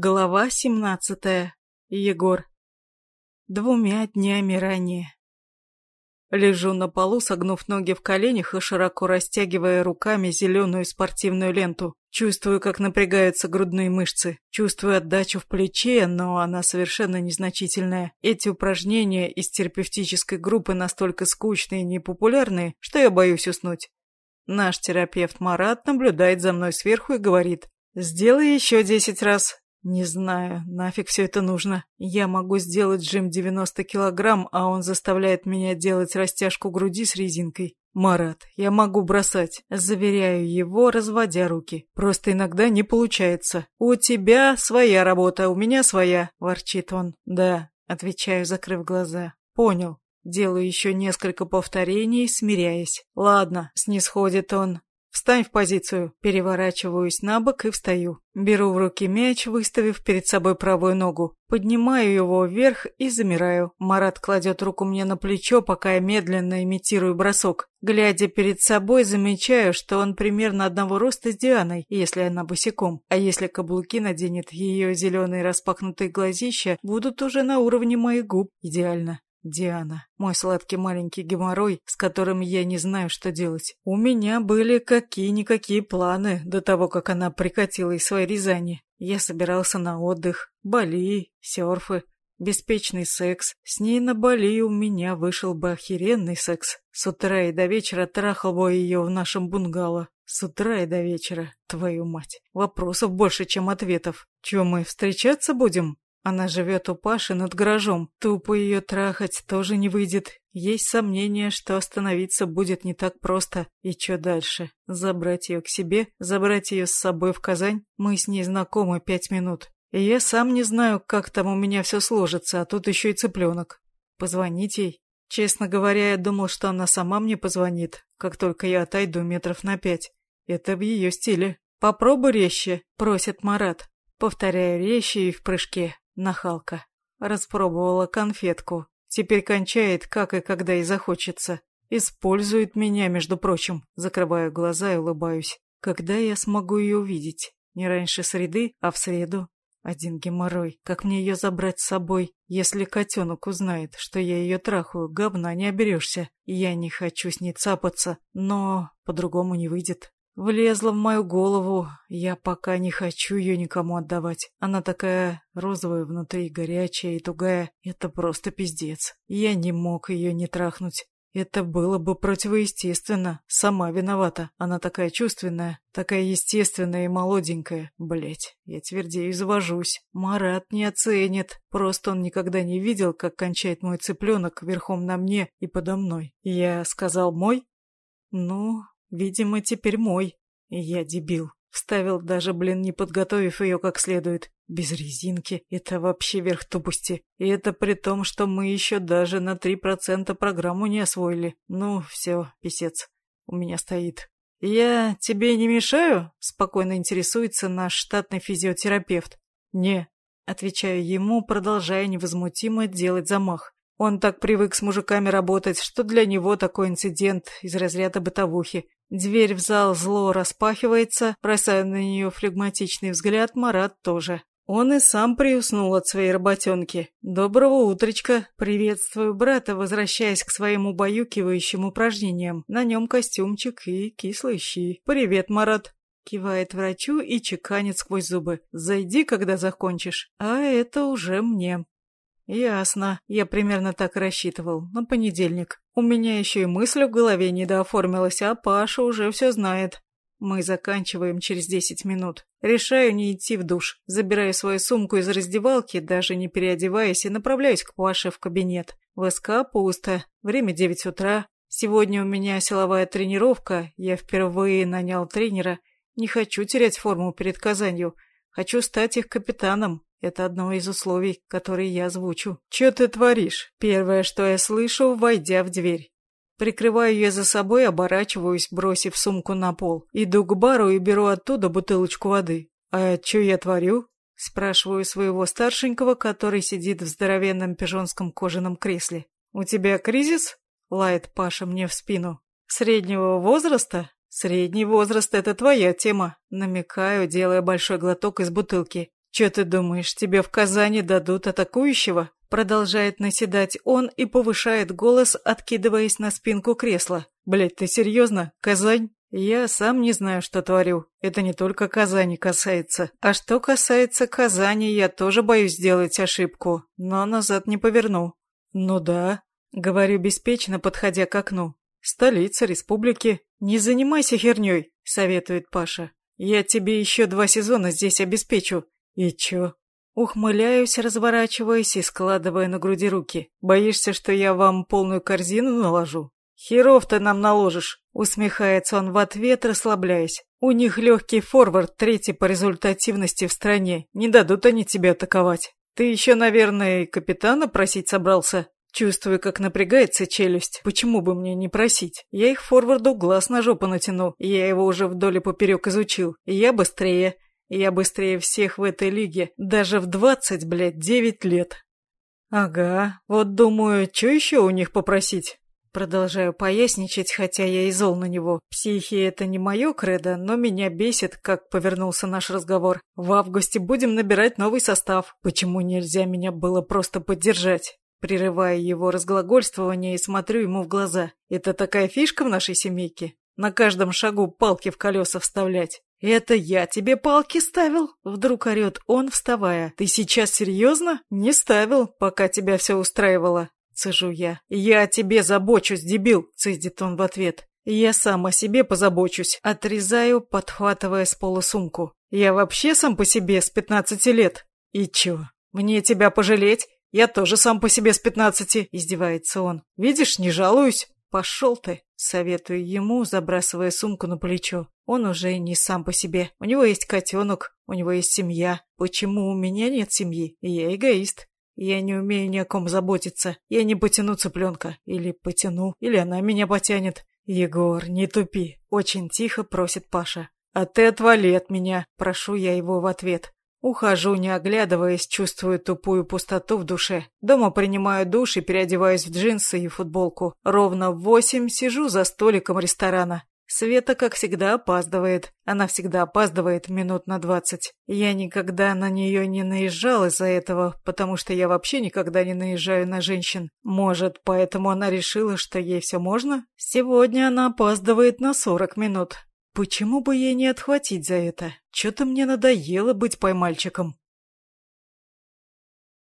Глава семнадцатая. Егор. Двумя днями ранее. Лежу на полу, согнув ноги в коленях и широко растягивая руками зеленую спортивную ленту. Чувствую, как напрягаются грудные мышцы. Чувствую отдачу в плече, но она совершенно незначительная. Эти упражнения из терапевтической группы настолько скучные и непопулярные, что я боюсь уснуть. Наш терапевт Марат наблюдает за мной сверху и говорит, «Сделай еще десять раз, не знаю, нафиг все это нужно. Я могу сделать жим 90 килограмм, а он заставляет меня делать растяжку груди с резинкой. Марат, я могу бросать. Заверяю его, разводя руки. Просто иногда не получается. У тебя своя работа, у меня своя, ворчит он. Да, отвечаю, закрыв глаза. Понял. Делаю еще несколько повторений, смиряясь. Ладно, снисходит он. Встань в позицию. Переворачиваюсь на бок и встаю. Беру в руки мяч, выставив перед собой правую ногу. Поднимаю его вверх и замираю. Марат кладет руку мне на плечо, пока я медленно имитирую бросок. Глядя перед собой, замечаю, что он примерно одного роста с Дианой, если она босиком. А если каблуки наденет, ее зеленые распахнутые глазища будут уже на уровне моих губ. Идеально. Диана, мой сладкий маленький геморрой, с которым я не знаю, что делать. У меня были какие-никакие планы до того, как она прикатила из своей Рязани. Я собирался на отдых, Бали, серфы, беспечный секс. С ней на Бали у меня вышел бы охеренный секс. С утра и до вечера трахал бы ее в нашем бунгало. С утра и до вечера, твою мать. Вопросов больше, чем ответов. Чего мы встречаться будем? Она живет у Паши над гаражом. Тупо ее трахать тоже не выйдет. Есть сомнение, что остановиться будет не так просто. И что дальше? Забрать ее к себе? Забрать ее с собой в Казань? Мы с ней знакомы пять минут. И я сам не знаю, как там у меня все сложится, а тут еще и цыпленок. Позвонить ей? Честно говоря, я думал, что она сама мне позвонит, как только я отойду метров на пять. Это в ее стиле. «Попробуй резче», — просит Марат. Повторяю резче и в прыжке. Нахалка. Распробовала конфетку. Теперь кончает, как и когда и захочется. Использует меня, между прочим. Закрываю глаза и улыбаюсь. Когда я смогу ее увидеть? Не раньше среды, а в среду. Один геморрой. Как мне ее забрать с собой? Если котенок узнает, что я ее трахаю, говна не оберешься. Я не хочу с ней цапаться, но по-другому не выйдет. Влезла в мою голову. Я пока не хочу ее никому отдавать. Она такая розовая внутри, горячая и тугая. Это просто пиздец. Я не мог ее не трахнуть. Это было бы противоестественно. Сама виновата. Она такая чувственная, такая естественная и молоденькая. Блять, я твердею завожусь. Марат не оценит. Просто он никогда не видел, как кончает мой цыпленок верхом на мне и подо мной. Я сказал «мой»? Ну, Видимо, теперь мой. я дебил. Вставил даже, блин, не подготовив ее как следует. Без резинки. Это вообще верх тупости. И это при том, что мы еще даже на 3% программу не освоили. Ну, все, писец. У меня стоит. «Я тебе не мешаю?» — спокойно интересуется наш штатный физиотерапевт. «Не», — отвечаю ему, продолжая невозмутимо делать замах. Он так привык с мужиками работать, что для него такой инцидент из разряда бытовухи. Дверь в зал зло распахивается, бросая на нее флегматичный взгляд, Марат тоже. Он и сам приуснул от своей работенки. «Доброго утречка!» Приветствую брата, возвращаясь к своим убаюкивающим упражнениям. На нем костюмчик и кислые щи. «Привет, Марат!» Кивает врачу и чеканит сквозь зубы. «Зайди, когда закончишь». А это уже мне. «Ясно. Я примерно так рассчитывал. На понедельник. У меня еще и мысль в голове не дооформилась, а Паша уже все знает. Мы заканчиваем через десять минут. Решаю не идти в душ. Забираю свою сумку из раздевалки, даже не переодеваясь, и направляюсь к Паше в кабинет. В СК пусто. Время девять утра. Сегодня у меня силовая тренировка. Я впервые нанял тренера. Не хочу терять форму перед Казанью. Хочу стать их капитаном. Это одно из условий, которые я озвучу. «Чё ты творишь?» Первое, что я слышу, войдя в дверь. Прикрываю ее за собой, оборачиваюсь, бросив сумку на пол. Иду к бару и беру оттуда бутылочку воды. «А чё я творю?» Спрашиваю своего старшенького, который сидит в здоровенном пижонском кожаном кресле. «У тебя кризис?» — лает Паша мне в спину. «Среднего возраста?» «Средний возраст — это твоя тема», — намекаю, делая большой глоток из бутылки. Че ты думаешь, тебе в Казани дадут атакующего? Продолжает наседать он и повышает голос, откидываясь на спинку кресла. Блять, ты серьезно? Казань? Я сам не знаю, что творю. Это не только Казани касается. А что касается Казани, я тоже боюсь сделать ошибку, но назад не поверну. Ну да, говорю беспечно, подходя к окну. Столица республики. Не занимайся херней, советует Паша. Я тебе еще два сезона здесь обеспечу. И чё? Ухмыляюсь, разворачиваясь и складывая на груди руки. Боишься, что я вам полную корзину наложу? Херов ты нам наложишь, усмехается он в ответ, расслабляясь. У них легкий форвард, третий по результативности в стране. Не дадут они тебя атаковать. Ты еще, наверное, капитана просить собрался? Чувствую, как напрягается челюсть. Почему бы мне не просить? Я их форварду глаз на жопу натяну. Я его уже вдоль и поперек изучил. Я быстрее. Я быстрее всех в этой лиге, даже в двадцать, блядь, девять лет. Ага, вот думаю, что еще у них попросить? Продолжаю поясничать, хотя я и зол на него. Психи — это не мое кредо, но меня бесит, как повернулся наш разговор. В августе будем набирать новый состав. Почему нельзя меня было просто поддержать? Прерываю его разглагольствование и смотрю ему в глаза. Это такая фишка в нашей семейке? На каждом шагу палки в колеса вставлять. «Это я тебе палки ставил?» Вдруг орет он, вставая. «Ты сейчас серьезно?» «Не ставил, пока тебя все устраивало». Цежу я. «Я о тебе забочусь, дебил!» Цедит он в ответ. «Я сам о себе позабочусь». Отрезаю, подхватывая с пола сумку. «Я вообще сам по себе с пятнадцати лет». «И чё? Мне тебя пожалеть? Я тоже сам по себе с пятнадцати», — издевается он. «Видишь, не жалуюсь». «Пошел ты», — советую ему, забрасывая сумку на плечо. Он уже не сам по себе. У него есть котенок, у него есть семья. Почему у меня нет семьи? Я эгоист. Я не умею ни о ком заботиться. Я не потяну цыпленка. Или потяну, или она меня потянет. Егор, не тупи. Очень тихо просит Паша. А ты отвали от меня. Прошу я его в ответ. Ухожу, не оглядываясь, чувствую тупую пустоту в душе. Дома принимаю душ и переодеваюсь в джинсы и футболку. Ровно в восемь сижу за столиком ресторана. Света, как всегда, опаздывает. Она всегда опаздывает минут на двадцать. Я никогда на нее не наезжал из-за этого, потому что я вообще никогда не наезжаю на женщин. Может, поэтому она решила, что ей все можно? Сегодня она опаздывает на сорок минут. Почему бы ей не отхватить за это? Что-то мне надоело быть поймальчиком.